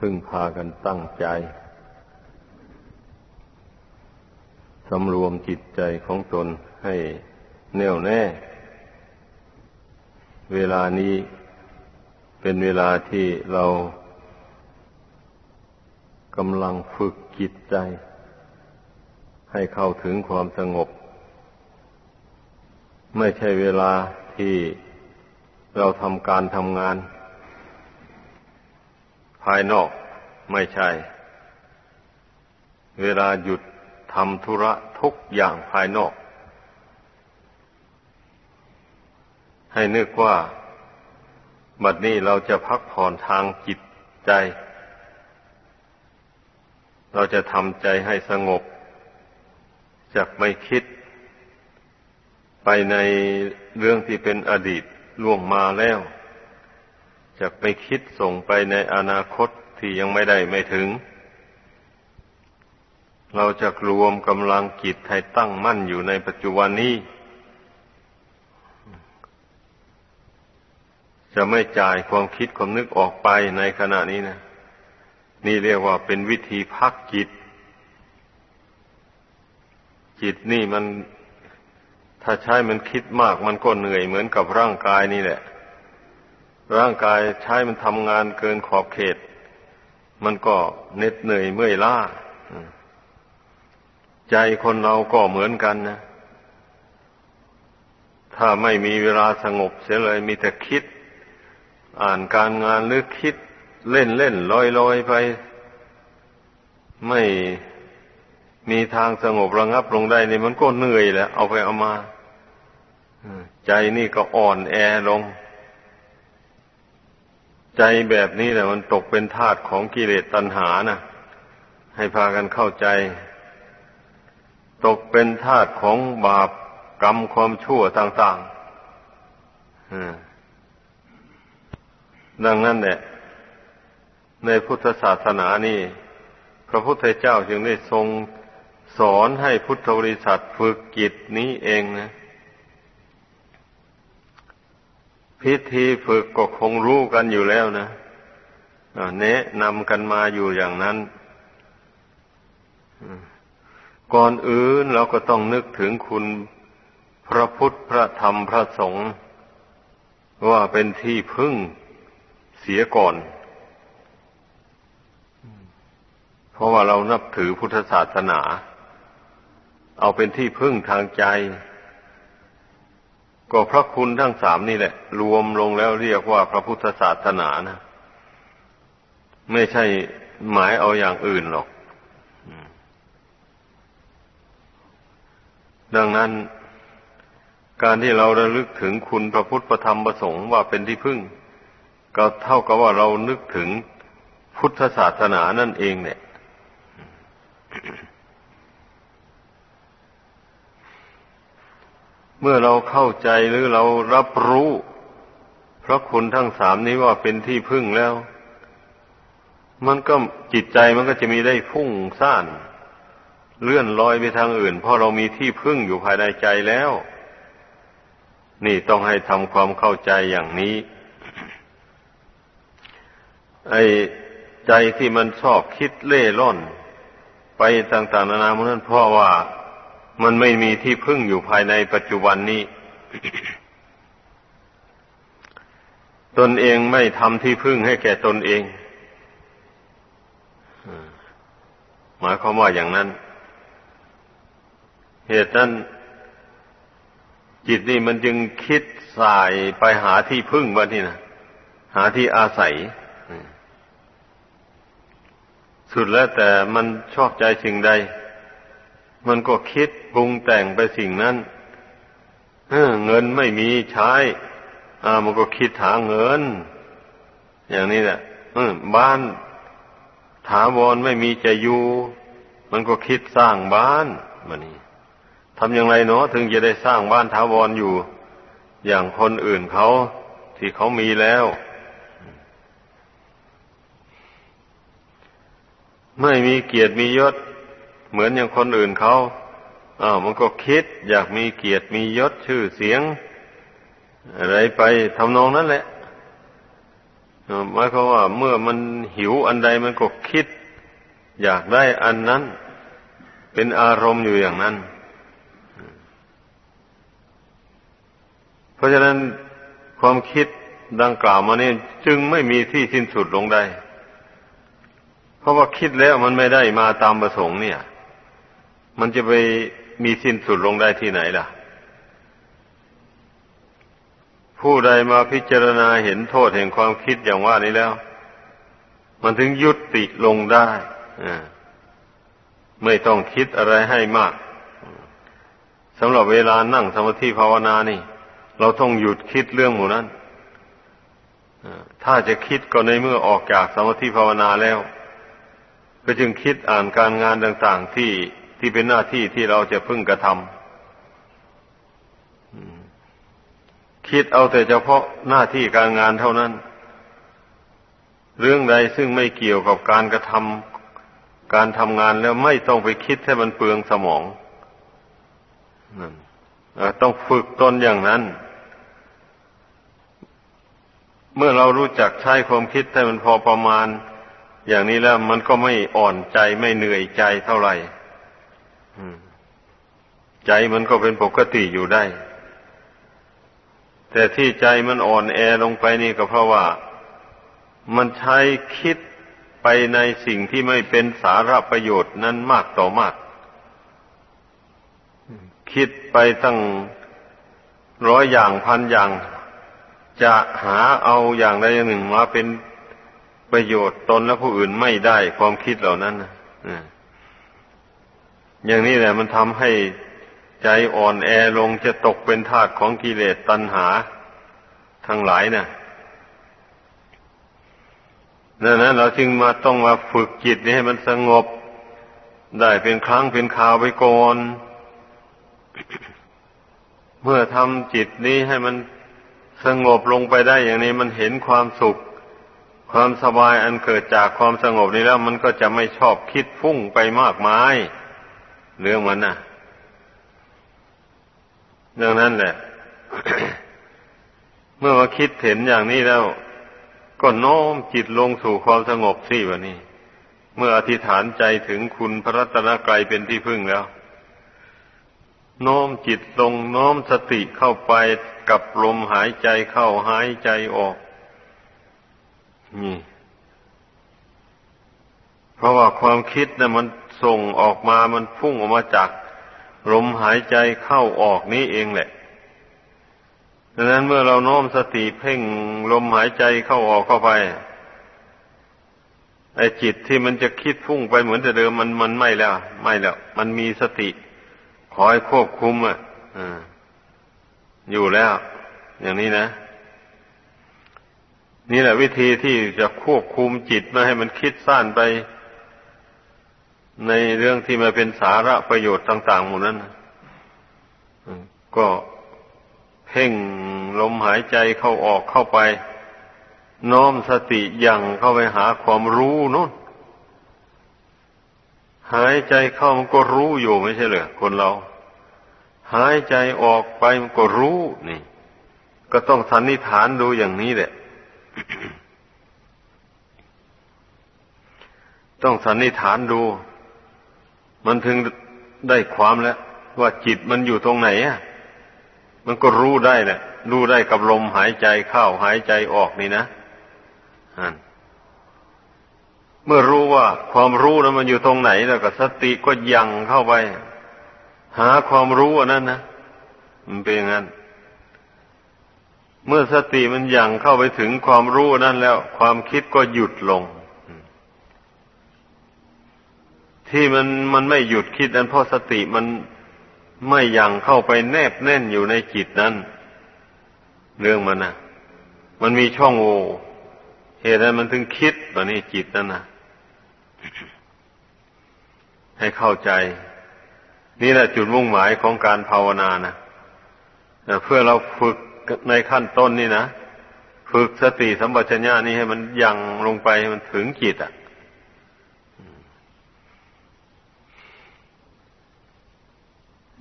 พึ่งพากันตั้งใจ สำรวมจิตใจของตนให้แน่วแน่ เวลานี้เป็นเวลาที่เรากำลังฝึกจิตใจ ให้เข้าถึงความสงบ ไม่ใช่เวลาที่เราทำการทำงาน ภายนอกไม่ใช่ เวลาหยุดทำธุระทุกอย่างภายนอก ให้นึกว่า บัดนี้เราจะพักผ่อนทางจิตใจ เราจะทำใจให้สงบจากไม่คิด ไปในเรื่องที่เป็นอดีตล่วงมาแล้ว จากไม่คิดส่งไปในอนาคตที่ยังไม่ได้ไม่ถึง เราจะรวมกำลังจิตให้ตั้งมั่นอยู่ในปัจจุบันนี้ จะไม่จ่ายความคิดความนึกออกไปในขณะนี้นะ นี่เรียกว่าเป็นวิธีพักจิต จิตนี่มัน ถ้าใช้มันคิดมากมันก็เหนื่อยเหมือนกับร่างกายนี่แหละ ร่างกายใช้มันทำงานเกินขอบเขต มันก็เหน็ดเหนื่อยเมื่อยล้าใจคนเราก็เหมือนกันนะ ถ้าไม่มีเวลาสงบเสียเลยมีแต่คิด อ่านการงานหรือคิดเล่นเล่นลอยลอยไป ไม่มีทางสงบระงับลงได้นี่มันก็เหนื่อยแหละเอาไปเอามาใจนี่ก็อ่อนแอลง ใจแบบนี้แหละมันตกเป็นทาสของกิเลสตัณหานะให้พากันเข้าใจ ตกเป็นทาสของบาปกรรมความชั่วต่างๆดังนั้นแหละในพุทธศาสนานี่ พระพุทธเจ้าจึงได้ทรงสอนให้พุทธบริษัทฝึกกิจนี้เองนะ พิธีฝึกก็คงรู้กันอยู่แล้วนะแนะนำกันมาอยู่อย่างนั้น ก่อนอื่นเราก็ต้องนึกถึงคุณพระพุทธพระธรรมพระสงฆ์ว่าเป็นที่พึ่งเสียก่อน เพราะว่าเรานับถือพุทธศาสนา เอาเป็นที่พึ่งทางใจ ก็พระคุณทั้งสามนี่แหละ รวมลงแล้วเรียกว่าพระพุทธศาสนานะ ไม่ใช่หมายเอาอย่างอื่นหรอก ดังนั้นการที่เราระลึกถึงคุณพระพุทธพระธรรมพระสงฆ์ว่าเป็นที่พึ่ง ก็เท่ากับว่าเรานึกถึงพุทธศาสนานั่นเองเนี่ย เมื่อเราเข้าใจหรือเรารับรู้พระคุณทั้งสามนี้ว่าเป็นที่พึ่งแล้ว มันก็จิตใจมันก็จะมีได้พุ่งซ่าน เลื่อนลอยไปทางอื่น เพราะเรามีที่พึ่งอยู่ภายในใจแล้ว นี่ต้องให้ทำความเข้าใจอย่างนี้ ไอ้ใจที่มันชอบคิดเล่ร่อน ไปต่าง ๆ นานามันนั้นเพราะว่า มันไม่มีที่พึ่งอยู่ภายในปัจจุบันนี้ ตนเองไม่ทำที่พึ่งให้แก่ตนเอง หมายความว่าอย่างนั้น เหตุนั้นจิตนี่มันจึงคิดสายไปหาที่พึ่งวะนี่นะหาที่อาศัย สุดแล้วแต่มันชอบใจสิ่งใด มันก็คิดปรุงแต่งไปสิ่งนั้นเงินไม่มีใช้อ่ามันก็คิดหาเงิน อย่างนี้แหละบ้านถาวรไม่มีจะอยู่ มันก็คิดสร้างบ้านมันนี่ทำอย่างไรเนาะถึงจะได้สร้างบ้านถาวรอยู่ อย่างคนอื่นเขาที่เขามีแล้ว ไม่มีเกียรติมียศ เหมือนอย่างคนอื่นเขาอ้าวมันก็คิดอยากมีเกียรติมียศชื่อเสียง อะไรไปทำนองนั้นแหละหมายความว่าเมื่อมันหิวอันใดมันก็คิด อยากได้อันนั้น เป็นอารมณ์อยู่อย่างนั้น เพราะฉะนั้นความคิดดังกล่าวมานี่จึงไม่มีที่สิ้นสุดลงได้ เพราะว่าคิดแล้วมันไม่ได้มาตามประสงค์เนี่ย มันจะไปมีสิ้นสุดลงได้ที่ไหนล่ะ ผู้ใดมาพิจารณาเห็นโทษแห่งความคิดอย่างว่านี้แล้ว มันถึงยุติลงได้ไม่ต้องคิดอะไรให้มากสำหรับเวลานั่งสมาธิภาวนานี่ เราต้องหยุดคิดเรื่องหมู่นั้นถ้าจะคิดก็ในเมื่อออกจากสมาธิภาวนาแล้ว ก็จึงคิดอ่านการงานต่าง ๆที่ ที่เป็นหน้าที่ที่เราจะพึ่งกระทำคิดเอาแต่เฉพาะหน้าที่การงานเท่านั้น เรื่องใดซึ่งไม่เกี่ยวกับการกระทำการทำงานแล้วไม่ต้องไปคิดให้มันเปลืองสมองต้องฝึกตนอย่างนั้น เมื่อเรารู้จักใช้ความคิดให้มันพอประมาณ อย่างนี้แล้วมันก็ไม่อ่อนใจไม่เหนื่อยใจเท่าไหร่ ใจมันก็เป็นปกติอยู่ได้ แต่ที่ใจมันอ่อนแอลงไปนี่ก็เพราะว่า มันใช้คิดไปในสิ่งที่ไม่เป็นสาระประโยชน์นั้นมากต่อมาก คิดไปตั้งร้อยอย่างพันอย่าง จะหาเอาอย่างใดอย่างหนึ่งมาเป็นประโยชน์ตนและผู้อื่นไม่ได้ความคิดเหล่านั้น อย่างนี้แหละมันทำให้ใจอ่อนแอลงจะตกเป็นทาสของกิเลสตัณหา ทั้งหลายนะ่ะดังนั้นเราจึงมาต้องมาฝึกจิตนี้ให้มันสงบ ได้เป็นครั้งเป็นคราวไปก่อน เมื่อทำจิตนี้ให้มันสงบลงไปได้อย่างนี้มันเห็นความสุข ความสบายอันเกิดจากความสงบนี้แล้ว มันก็จะไม่ชอบคิดฟุ้งไปมากมาย เรื่องมันนะ่ะดังนั้นแหละ เมื่อมาคิดเห็นอย่างนี้แล้ว ก็โน้มจิตลงสู่ความสงบสิวะนี่ เมื่ออธิษฐานใจถึงคุณพระรัตนกรัยเป็นที่พึ่งแล้วโน้มจิตลงโน้มสติเข้าไปกับลมหายใจเข้าหายใจออก นี่ เพราะว่าความคิดนะ่ะมัน ส่งออกมามันพุ่งออกมาจากลมหายใจเข้าออกนี้เองแหละดังนั้นเมื่อเราโน้มสติเพ่งลมหายใจเข้าออกเข้าไป ไอ้จิตที่มันจะคิดพุ่งไปเหมือนแต่เดิมมันมันไม่แล้ว ไม่แล้ว มันมีสติคอยควบคุมอะอยู่แล้ว อย่างนี้นะ นี่แหละวิธีที่จะควบคุมจิตไม่ให้มันคิดสั้นไป ในเรื่องที่มาเป็นสาระประโยชน์ต่างๆหมดนั้นก็เพ่งลมหายใจเข้าออกเข้าไป น้อมสติยังเข้าไปหาความรู้นู่นหายใจเข้ามันก็รู้อยู่ไม่ใช่เหรอคนเรา หายใจออกไปมันก็รู้นี่ ก็ต้องสันนิษฐานดูอย่างนี้แหละต้องสันนิษฐานดู มันถึงได้ความแล้ว ว่าจิตมันอยู่ตรงไหนอะมันก็รู้ได้แหละ รู้ได้กับลมหายใจเข้าหายใจออกนี่นะเมื่อรู้ว่าความรู้นั้นมันอยู่ตรงไหนแล้วก็สติก็ยังเข้าไป หาความรู้อันนั้นนะมันเป็นอย่างนั้น เมื่อสติมันยังเข้าไปถึงความรู้นั้นแล้ว ความคิดก็หยุดลง ที่มันมันไม่หยุดคิดนั้นเพราะสติมันไม่ยังเข้าไปแนบแน่นอยู่ในจิตนั้น เรื่องมันนะมันมีช่องโหว่เหตุนั้นมันถึงคิดแบบนี้จิตนั่นนะให้เข้าใจ นี่แหละจุดมุ่งหมายของการภาวนานะเพื่อเราฝึกในขั้นต้นนี่นะฝึกสติสัมปชัญญะนี่ให้มันยังลงไปมันถึงจิตอะ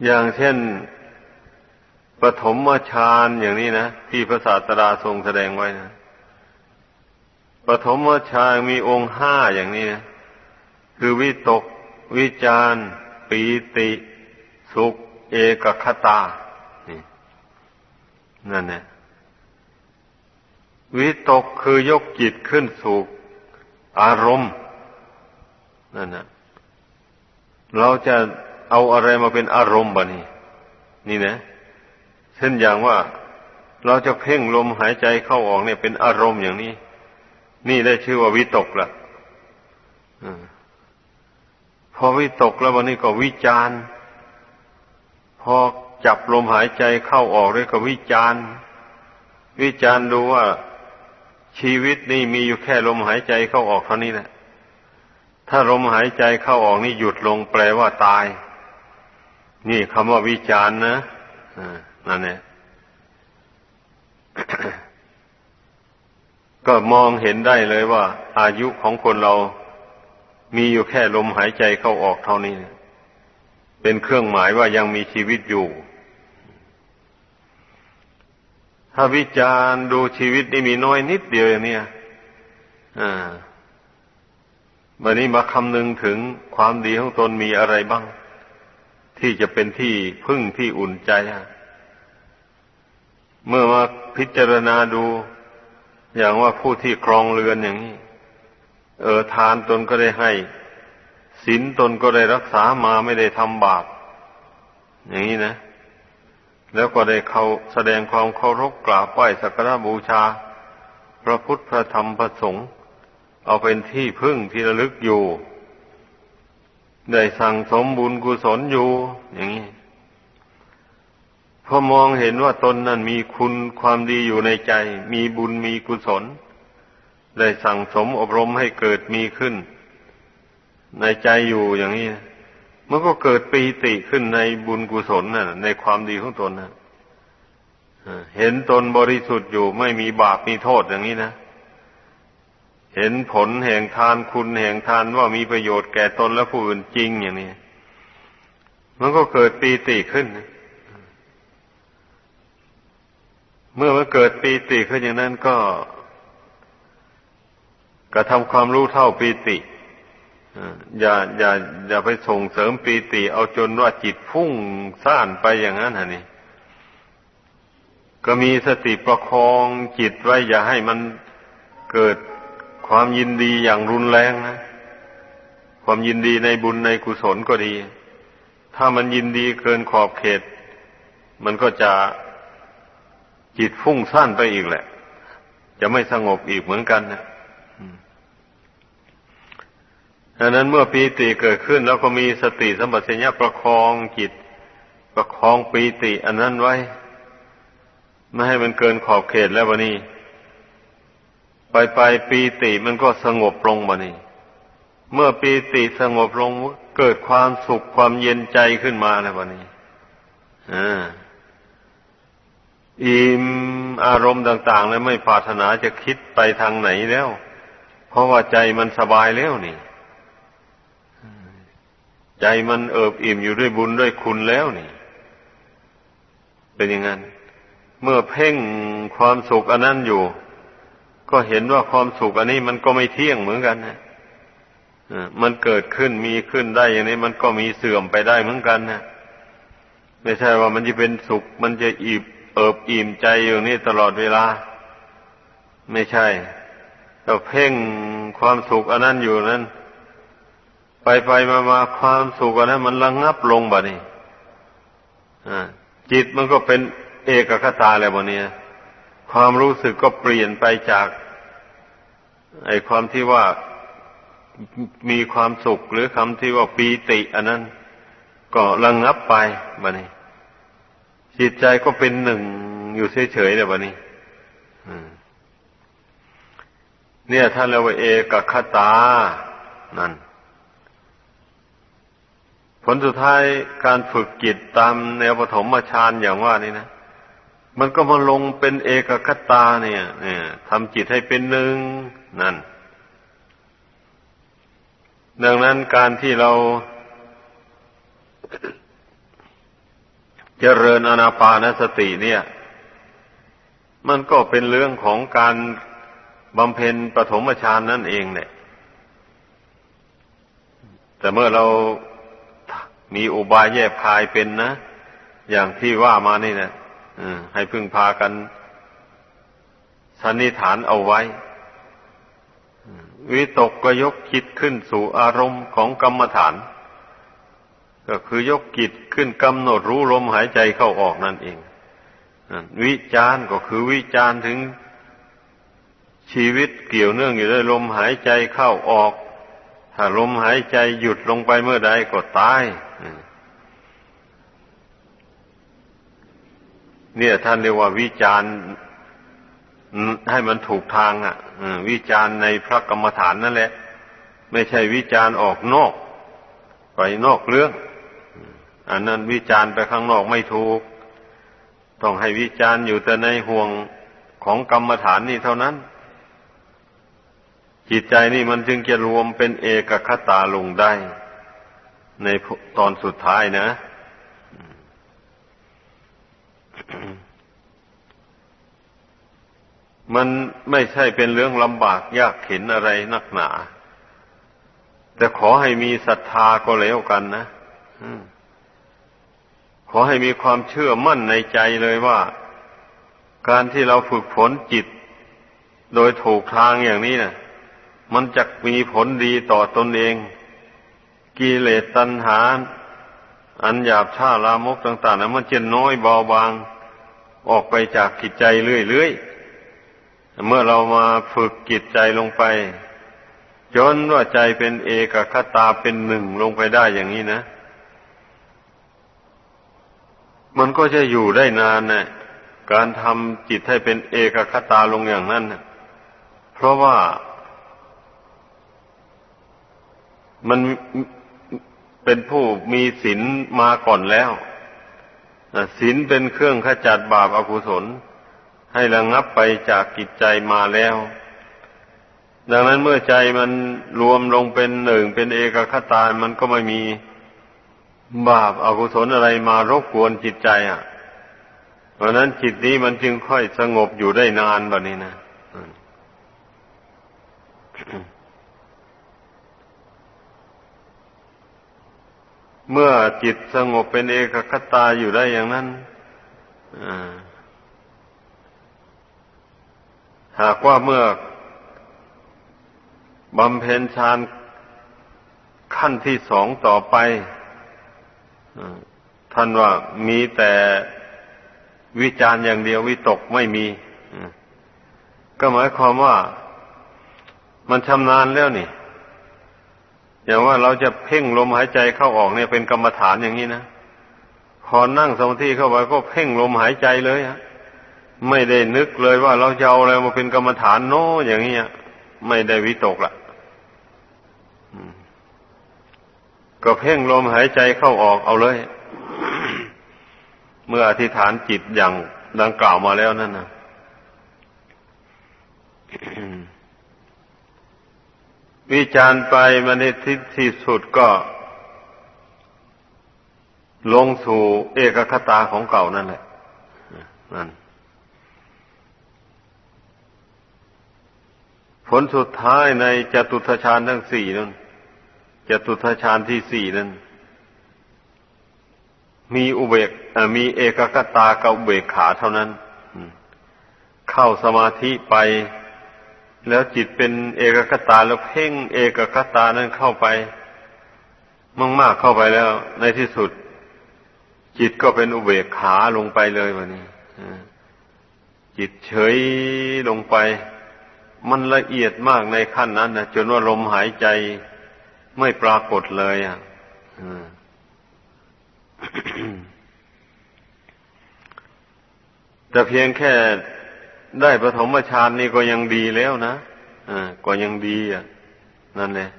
อย่างเช่นปฐมฌานอย่างนี้นะที่พระศาสดาทรงแสดงไว้นะปฐมฌานมีองค์ห้าอย่างนี้นะคือวิตก วิจารปีติ สุข เอกคตานี่นั่นแหละวิตกคือยกจิตขึ้นสู่อารมณ์นั่นนะเราจะ เอาอะไรมาเป็นอารมณ์บะนี่นี่นะ เช่นอย่างว่าเราจะเพ่งลมหายใจเข้าออกเนี่ยเป็นอารมณ์อย่างนี้ นี่ได้ชื่อว่าวิตกละพอวิตกแล้ววันนี้ก็วิจารพอจับลมหายใจเข้าออกเลยก็วิจารวิจารดูว่าชีวิตนี่มีอยู่แค่ลมหายใจเข้าออกเท่านี้แหละถ้าลมหายใจเข้าออกนี่หยุดลงแปลว่าตาย นี่คำว่าวิจารณ์นะนั่นแหละก็มองเห็นได้เลยว่า อายุของคนเรามีอยู่แค่ลมหายใจเข้าออกเท่านี้ เป็นเครื่องหมายว่ายังมีชีวิตอยู่ ถ้าวิจารณ์ดูชีวิตนี่มีน้อยนิดเดียวอย่างนี้อ่าวันนี้มาคำนึงถึงความดีของตนมีอะไรบ้าง ที่จะเป็นที่พึ่งที่อุ่นใจ เมื่อมาพิจารณาดู อย่างว่าผู้ที่ครองเรือนอย่างนี้ เออทานตนก็ได้ให้ศีลตนก็ได้รักษามาไม่ได้ทำบาปอย่างนี้นะ แล้วก็ได้เขาแสดงความเคารพกราบไหว้สักการะบูชา พระพุทธพระธรรมพระสงฆ์เอาเป็นที่พึ่งที่ระลึกอยู่ ได้สั่งสมบุญกุศลอยู่ อย่างนี้พอมองเห็นว่าตนนั้นมีคุณความดีอยู่ในใจ มีบุญมีกุศล ได้สั่งสมอบรมให้เกิดมีขึ้น ในใจอยู่อย่างนี้มันก็เกิดปีติขึ้นในบุญกุศลน่ะ ในความดีของตนนะเห็นตนบริสุทธิ์อยู่ไม่มีบาปมีโทษอย่างนี้นะ เห็นผลแห่งทานคุณแห่งทานว่ามีประโยชน์แก่ตนและผู้อื่นจริงอย่างนี้มันก็เกิดปีติขึ้น เมื่อมันเกิดปีติขึ้นอย่างนั้นก็กระทำความรู้เท่าปีติอย่าอย่าอย่าไปส่งเสริมปีติ เอาจนว่าจิตพุ่งซ่านไปอย่างนั้นฮะนี่ก็มีสติประคองจิตไว้อย่าให้มันเกิด ความยินดีอย่างรุนแรงนะ ความยินดีในบุญในกุศลก็ดี ถ้ามันยินดีเกินขอบเขต มันก็จะจิตฟุ้งซ่านไปอีกแหละ จะไม่สงบอีกเหมือนกันนะดังนั้นเมื่อปีติเกิดขึ้น แล้วก็มีสติสัมปชัญญะประคองจิต ประคองปีติ อันนั้นไว้ ไม่ให้มันเกินขอบเขตแล้ววะนี่ ไปไปปีติมันก็สงบลงวะนี่ เมื่อปีติสงบลงเกิดความสุขความเย็นใจขึ้นมาแล้ววะนี่อ่าอิ่มอารมณ์ต่าง ๆ แล้วไม่ปรารถนาจะคิดไปทางไหนแล้ว เพราะว่าใจมันสบายแล้วนี่ ใจมันเอิบอิ่มอยู่ด้วยบุญด้วยคุณแล้วนี่ เป็นอย่างนั้น เมื่อเพ่งความสุขอันนั้นอยู่ ก็เห็นว่าความสุขอันนี้มันก็ไม่เที่ยงเหมือนกันนะมันเกิดขึ้นมีขึ้นได้อย่างนี้ มันก็มีเสื่อมไปได้เหมือนกันนะไม่ใช่ว่ามันจะเป็นสุข มันจะอิบเอิบอิ่มใจอยู่นี่ตลอดเวลา ไม่ใช่แต่เพ่งความสุขอันนั้นอยู่นั้น ไปไปมามาความสุขนั้น มันระงงับลงบ่นี่จิตมันก็เป็นเอกคตาแล้วบ่เนี่ย ความรู้สึกก็เปลี่ยนไปจากไอความที่ว่ามีความสุขหรือคำที่ว่าปีติ อันนั้นก็ระงงับไปบ่นี่จิตใจก็เป็นหนึ่งอยู่เฉยๆเลยบ่นี่เนี่ยท่านเรียกว่าเอกคตา นั่น ผลสุดท้ายการฝึกจิตตามแนวปฐมฌานอย่างว่านี่นะ มันก็มาลงเป็นเอกคตาเนี่ยเนี่ยทำจิตให้เป็นหนึ่งนั่น ดังนั้นการที่เราจเจริญอนาปานสติเนี่ย มันก็เป็นเรื่องของการบำเพ็ญปฐมฌานนั่นเองเนี่ยแต่เมื่อเรามีอุบายแยบคายเป็นนะ อย่างที่ว่ามานี่นะ ให้พึ่งพากันสันนิฐานเอาไว้ วิตกก็ยกจิตขึ้นสู่อารมณ์ของกรรมฐาน ก็คือยกจิตขึ้นกำหนดรู้ลมหายใจเข้าออกนั่นเองวิจารก็คือวิจารถึงชีวิตเกี่ยวเนื่องอยู่ด้วยลมหายใจเข้าออก ถ้าลมหายใจหยุดลงไปเมื่อใดก็ตาย เนี่ยท่านเรียกว่าวิจารให้มันถูกทางอะวิจารในพระกรรมฐานนั่นแหละ ไม่ใช่วิจารออกนอก ไปนอกเรื่อง อันนั้นวิจารไปข้างนอกไม่ถูก ต้องให้วิจารอยู่แต่ในห่วงของกรรมฐานนี่เท่านั้น จิตใจนี่มันจึงจะรวมเป็นเอกคตาลงได้ ในตอนสุดท้ายนะ มันไม่ใช่เป็นเรื่องลำบากยากเข็นอะไรนักหนา แต่ขอให้มีศรัทธาก็แล้วกันนะขอให้มีความเชื่อมั่นในใจเลยว่า การที่เราฝึกฝนจิต โดยถูกทางอย่างนี้นะ่ะ มันจะมีผลดีต่อตนเอง กิเลสตัณหา อันหยาบช้าลามกต่างๆนะมันจะน้อยเบาบางออกไปจากกิจใจเรื่อยๆ เมื่อเรามาฝึกจิตใจลงไป จนว่าใจเป็นเอกคตาเป็นหนึ่งลงไปได้อย่างนี้นะ มันก็จะอยู่ได้นานนะการทำจิตให้เป็นเอกคตาลงอย่างนั้นนะเพราะว่ามัน เป็นผู้มีศีลมาก่อนแล้วศีลเป็นเครื่องขจัดบาปอากุศล ให้ระงงับไปจากกิจใจมาแล้ว ดังนั้นเมื่อใจมันรวมลงเป็นหนึ่งเป็นเอกคตา มันก็ไม่มีบาปอากุศลอะไรมารบกวนจิตใจอะ เพราะนั้นจิตนี้มันจึงค่อยสงบอยู่ได้นานแบบนี้นะ เมื่อจิตสงบเป็นเอกคตาอยู่ได้อย่างนั้นหากว่าเมื่อบำเพ็ญฌานขั้นที่สองต่อไปท่านว่ามีแต่วิจารณ์อย่างเดียววิตกไม่มีก็หมายความว่ามันชำนาญแล้วนี่ อย่างว่าเราจะเพ่งลมหายใจเข้าออกเนี่ยเป็นกรรมฐานอย่างนี้นะพอนั่งสมาธิเข้าไปก็เพ่งลมหายใจเลยฮะไม่ได้นึกเลยว่าเราจะเอาอะไรมาเป็นกรรมฐานโน้อย่างนี้ไม่ได้วิตกละก็เพ่งลมหายใจเข้าออกเอาเลย เมื่ออธิษฐานจิตอย่างดังกล่าวมาแล้วนั่นนะ วิจารไปมาในทิศที่สุดก็ ลงสู่เอกคตาของเก่านั่นแหละนั่นผลสุดท้ายในจตุทชาญทั้งสี่นั้นจตุทชาญที่สี่นั้น มีอุเบกมีเอกกตากับอุเบกขาเท่านั้น เข้าสมาธิไป แล้วจิตเป็นเอกกตาแล้วเพ่งเอกกตานั้นเข้าไปมั่งมากเข้าไปแล้ว ในที่สุด จิตก็เป็นอุเบกขาลงไปเลยวันนี้จิตเฉยลงไป มันละเอียดมากในขั้นนั้นนะจนว่าลมหายใจไม่ปรากฏเลยอะแต่เพียงแค่ ได้ปฐมฌานนี่ก็ยังดีแล้วนะอ่าก็ยังดีอะ นั่นแหละ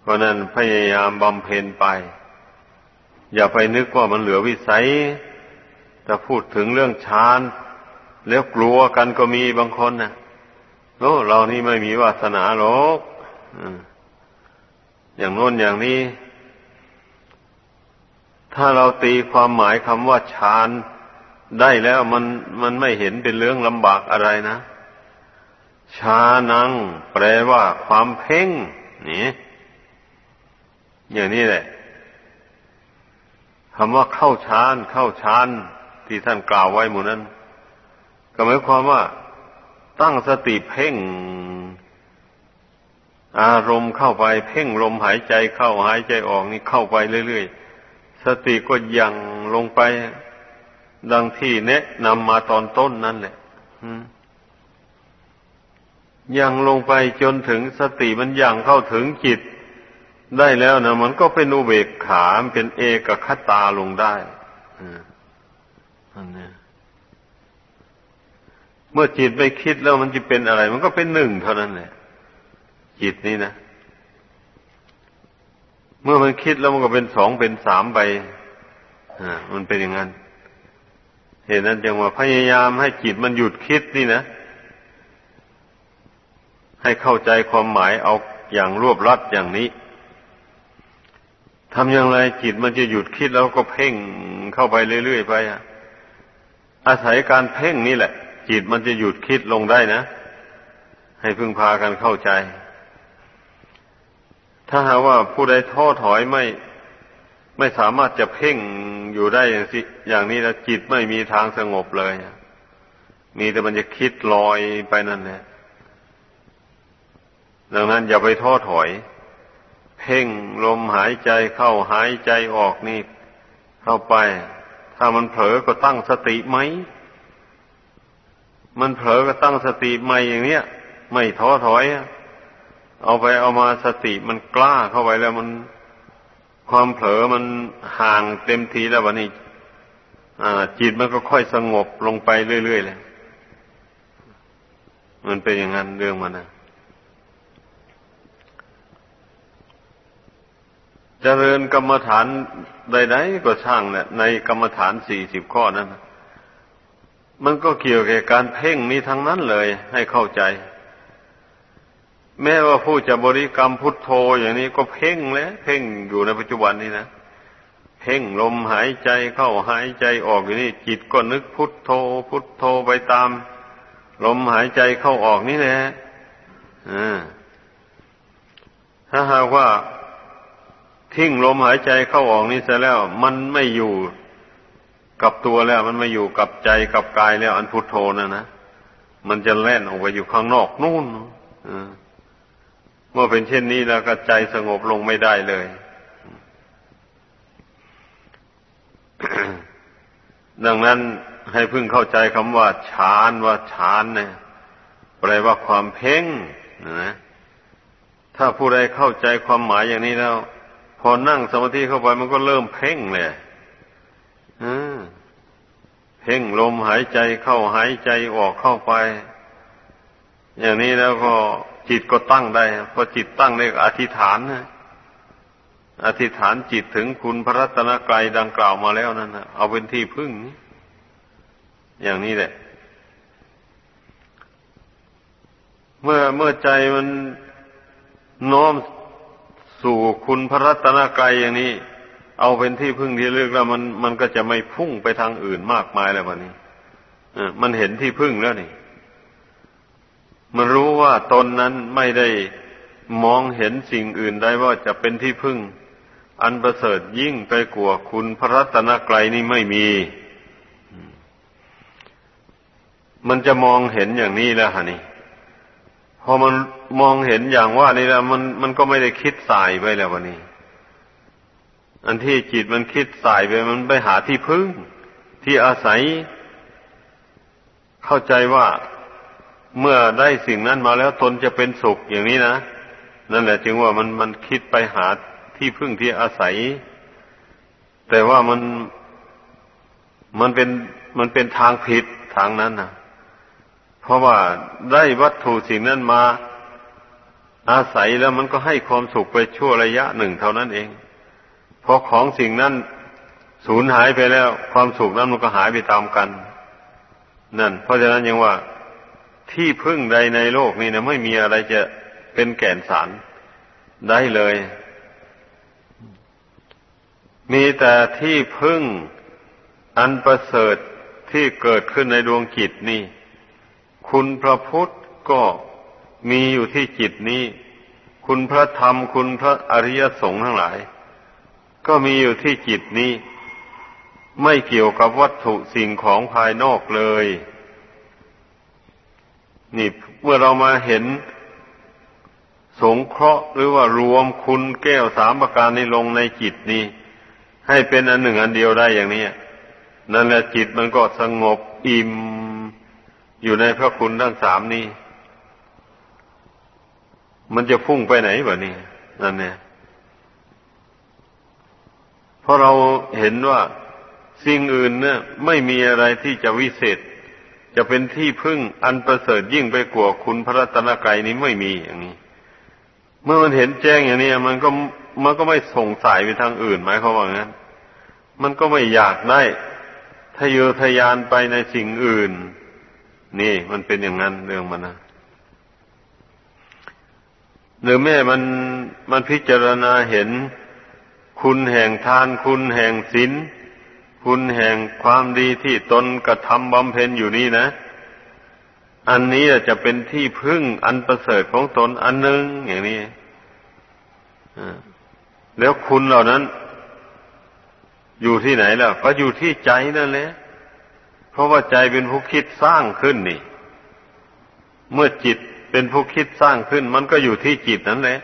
เพราะนั้นพยายามบำเพ็ญไป อย่าไปนึกว่ามันเหลือวิสัยจะพูดถึงเรื่องฌานแล้วกลัวกันก็มีบางคนนะโอ้เรานี่ไม่มีวาสนาหรอกอย่างโน้นอย่างนี้ ถ้าเราตีความหมายคำว่าฌาน ได้แล้วมันมันไม่เห็นเป็นเรื่องลำบากอะไรนะฌานัง แปลว่าความเพ่งนี่อย่างนี้แหละคำว่าเข้าฌานเข้าฌานที่ท่านกล่าวไว้หมดนั้น ก็หมายความว่า ตั้งสติเพ่ง อารมณ์เข้าไปเพ่งลมหายใจเข้าหายใจออกนี่เข้าไปเรื่อยๆสติก็ยังลงไป ดังที่แนะนำมาตอนต้นนั่นแหละยังลงไปจนถึงสติมันยังเข้าถึงจิต ได้แล้วนะมันก็เป็นอุเบกขาเป็นเอกคตาลงได้อันนี้เมื่อจิตไปคิดแล้วมันจะเป็นอะไร มันก็เป็นหนึ่งเท่านั้นแหละจิตนี่นะ เมื่อมันคิดแล้วมันก็เป็นสองเป็นสามไปอ่ามันเป็นอย่างนั้น เหตุนั้นจึงว่าพยายามให้จิตมันหยุดคิดนี่นะ ให้เข้าใจความหมายเอาอย่างรวบรัดอย่างนี้ทำอย่างไรจิตมันจะหยุดคิดแล้วก็เพ่งเข้าไปเรื่อยๆไปอาศัยการเพ่งนี่แหละ จิตมันจะหยุดคิดลงได้นะ ให้พึ่งพากันเข้าใจ ถ้าหากว่าผู้ใดท้อถอยไม่ ไม่สามารถจะเพ่งอยู่ได้อย่างสิอย่างนี้แล้วจิตไม่มีทางสงบเลย มีแต่มันจะคิดลอยไปนั่นแหละดังนั้นอย่าไปท้อถอย เพ่งลมหายใจเข้าหายใจออกนี่ เข้าไป ถ้ามันเผลอก็ตั้งสติไหม มันเผลอก็ตั้งสติใหม่อย่างเนี้ย ไม่ท้อถอย เอาไปเอามาสติมันกล้าเข้าไปแล้วมัน ความเผลอมันห่างเต็มทีแล้ววันนี้จิตมันก็ค่อยสงบลงไปเรื่อยๆเลยมันเป็นอย่างนั้นเรื่องมันนะเจริญกรรมฐานใดๆก็ช่างเนี่ยในกรรมฐานสี่สิบข้อนั้น มันก็เกี่ยวกับการเพ่งนี้ทั้งนั้นเลย ให้เข้าใจ แม้ว่าผู้จะบริกรรมพุทโธอย่างนี้ก็เพ่งแล้ว เพ่งอยู่ในปัจจุบันนี้นะเพ่งลมหายใจเข้าหายใจออกอยู่นี่ จิตก็นึกพุทโธ พุทโธไปตาม ลมหายใจเข้าออกนี่แหละถ้าหากว่าทิ้งลมหายใจเข้าออกนี่เสร็จแล้ว มันไม่อยู่กับตัวแล้ว มันไม่อยู่กับใจกับกายแล้ว อันพุทโธนะนะมันจะแล่นออกไปอยู่ข้างนอกนู่นเมื่ อเป็นเช่นนี้แล้วก็ใจสงบลงไม่ได้เลย ดังนั้นให้พึ่งเข้าใจคำว่าฌานว่าฌานเนี่ยแปลว่าความเพ่งนะถ้าผู้ใดเข้าใจความหมายอย่างนี้แล้ว พอนั่งสมาธิเข้าไปมันก็เริ่มเพ่งเลยเพ่งลมหายใจเข้าหายใจออกเข้าไป อย่างนี้แล้วก็ จิตก็ตั้งได้พอจิตตั้งได้อธิษฐานนะอธิษฐานจิตถึงคุณพระรัตนกรายดังกล่าวมาแล้วนั่นนะเอาเป็นที่พึ่งอย่างนี้แหละ เมื่อเมื่อใจมันน้อมสู่คุณพระรัตนกรายอย่างนี้ เอาเป็นที่พึ่งที่เลือกแล้ว มันมันก็จะไม่พุ่งไปทางอื่นมากมายแล้ววันนี้มันเห็นที่พึ่งแล้วนี่ มันรู้ว่าตนนั้นไม่ได้มองเห็นสิ่งอื่นได้ว่าจะเป็นที่พึ่ง อันประเสริฐยิ่งไปกว่าคุณพระรัตนกรายนี่ไม่มี มันจะมองเห็นอย่างนี้แล้วฮะนี่พอมันมองเห็นอย่างว่านี่แล้วมันมันก็ไม่ได้คิดสายไปแล้ววันนี้ อันที่จิตมันคิดสายไปมันไปหาที่พึ่ง ที่อาศัย เข้าใจว่า เมื่อได้สิ่งนั้นมาแล้วตนจะเป็นสุขอย่างนี้นะนั่นแหละจึงว่ามันมันคิดไปหาที่พึ่งที่อาศัย แต่ว่ามันมันเป็นมันเป็นทางผิดทางนั้นนะเพราะว่าได้วัตถุสิ่งนั้นมา อาศัยแล้วมันก็ให้ความสุขไปชั่วระยะหนึ่งเท่านั้นเองพอของสิ่งนั้นสูญหายไปแล้ว ความสุขนั้นมันก็หายไปตามกัน นั่น เพราะฉะนั้นยังว่า ที่พึ่งใดในโลกนี้นะไม่มีอะไรจะเป็นแก่นสารได้เลย มีแต่ที่พึ่งอันประเสริฐที่เกิดขึ้นในดวงจิตนี่ คุณพระพุทธก็มีอยู่ที่จิตนี้ คุณพระธรรม คุณพระอริยสงฆ์ทั้งหลาย ก็มีอยู่ที่จิตนี้ ไม่เกี่ยวกับวัตถุสิ่งของภายนอกเลย นี่เมื่อเรามาเห็นสงเคราะห์หรือว่ารวมคุณแก้วสามประการนี้ลงในจิตนี้ ให้เป็นอันหนึ่งอันเดียวได้อย่างนี้นั่นแหละจิตมันก็สงบอิ่มอยู่ในพระคุณทั้งสามนี้มันจะพุ่งไปไหนวะนี่นั่นเนี่ยเพราะเราเห็นว่าสิ่งอื่นเนี่ยไม่มีอะไรที่จะวิเศษ จะเป็นที่พึ่งอันประเสริฐยิ่งไปกว่าคุณพระรัตนกรัยนี้ไม่มีอย่างนี้ เมื่อมันเห็นแจ้งอย่างนี้มันก็มันก็ไม่ส่งสายไปทางอื่นหมายความว่างั้น มันก็ไม่อยากได้ทะเยอทะยานไปในสิ่งอื่น นี่มันเป็นอย่างนั้นเรื่องมันนะหรือแม่มันมันพิจารณาเห็นคุณแห่งทานคุณแห่งศีล คุณแห่งความดีที่ตนกระทำบำเพ็ญอยู่นี่นะ อันนี้จะเป็นที่พึ่งอันประเสริฐของตนอันหนึ่งอย่างนี้แล้วคุณเหล่านั้น อยู่ที่ไหนล่ะ ก็อยู่ที่ใจนั่นแหละ เพราะว่าใจเป็นผู้คิดสร้างขึ้นนี่ เมื่อจิตเป็นผู้คิดสร้างขึ้น มันก็อยู่ที่จิตนั่นแหละ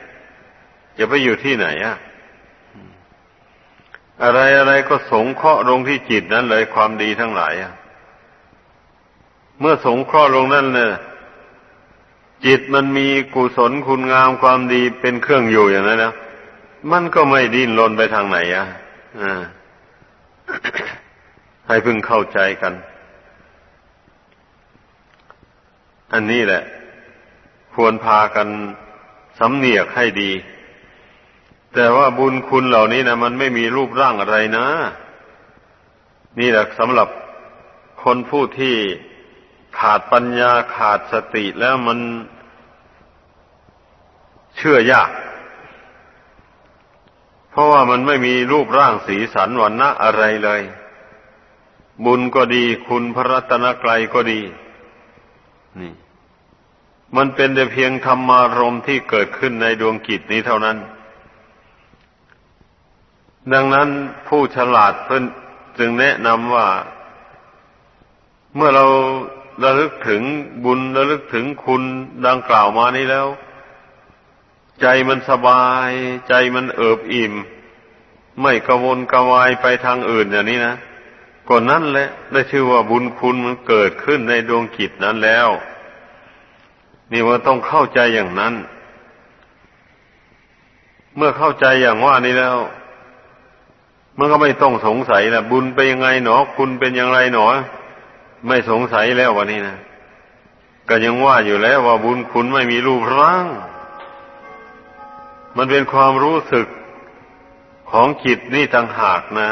จะไปอยู่ที่ไหนอะ อะไรอะไรก็สงเคราะห์ลงที่จิตนั้นเลยความดีทั้งหลายเมื่อสงเคราะห์ลงนั่นเนี่ยจิตมันมีกุศลคุณงามความดีเป็นเครื่องอยู่อย่างนั้นนะมันก็ไม่ดิ้นรนไปทางไหนอะให้พึงเข้าใจกัน อันนี้แหละ ควรพากันสำเนียกให้ดี แต่ว่าบุญคุณเหล่านี้นะมันไม่มีรูปร่างอะไรนะ นี่แหละสำหรับคนผู้ที่ขาดปัญญาขาดสติแล้วมันเชื่อยาก เพราะว่ามันไม่มีรูปร่างสีสันวันนะอะไรเลย บุญก็ดีคุณพระรัตนกรัยก็ดี นี่ มันเป็นแต่เพียงธรรมารมที่เกิดขึ้นในดวงกิจนี้เท่านั้น ดังนั้นผู้ฉลาดเพิ่นจึงแนะนำว่า เมื่อเราระลึกถึงบุญระลึกถึงคุณดังกล่าวมานี้แล้ว ใจมันสบาย ใจมันเอิบอิ่ม ไม่กระวนกระวายไปทางอื่นอย่างนี้นะก่อนนั้นแหละได้ชื่อว่าบุญคุณมันเกิดขึ้นในดวงจิตนั้นแล้ว นี่ว่าต้องเข้าใจอย่างนั้น เมื่อเข้าใจอย่างว่านี้แล้ว มันก็ไม่ต้องสงสัยนะบุญไปยังไงหนอ คุณเป็นอย่างไรหนอ ไม่สงสัยแล้ววันนี้นะก็ยังว่าอยู่แล้วว่าบุญคุณไม่มีรูปร่าง มันเป็นความรู้สึกของจิตนี่ต่างหากนะ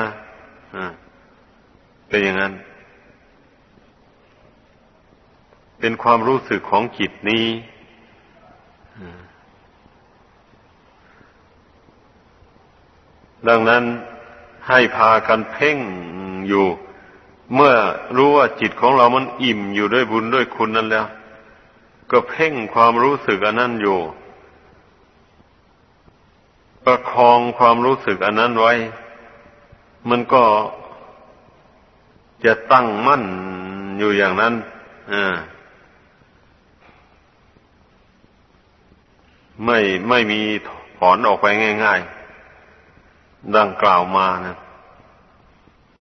เป็นอย่างนั้น เป็นความรู้สึกของจิตนี้ดังนั้น ให้พากันเพ่งอยู่ เมื่อรู้ว่าจิตของเรามันอิ่มอยู่ด้วยบุญด้วยคุณนั้นแล้ว ก็เพ่งความรู้สึกอันนั้นอยู่ ประคองความรู้สึกอันนั้นไว้ มันก็จะตั้งมั่นอยู่อย่างนั้นอ่าไม่ไม่มีถอนออกไปง่าย ๆ ดังกล่าวมานะ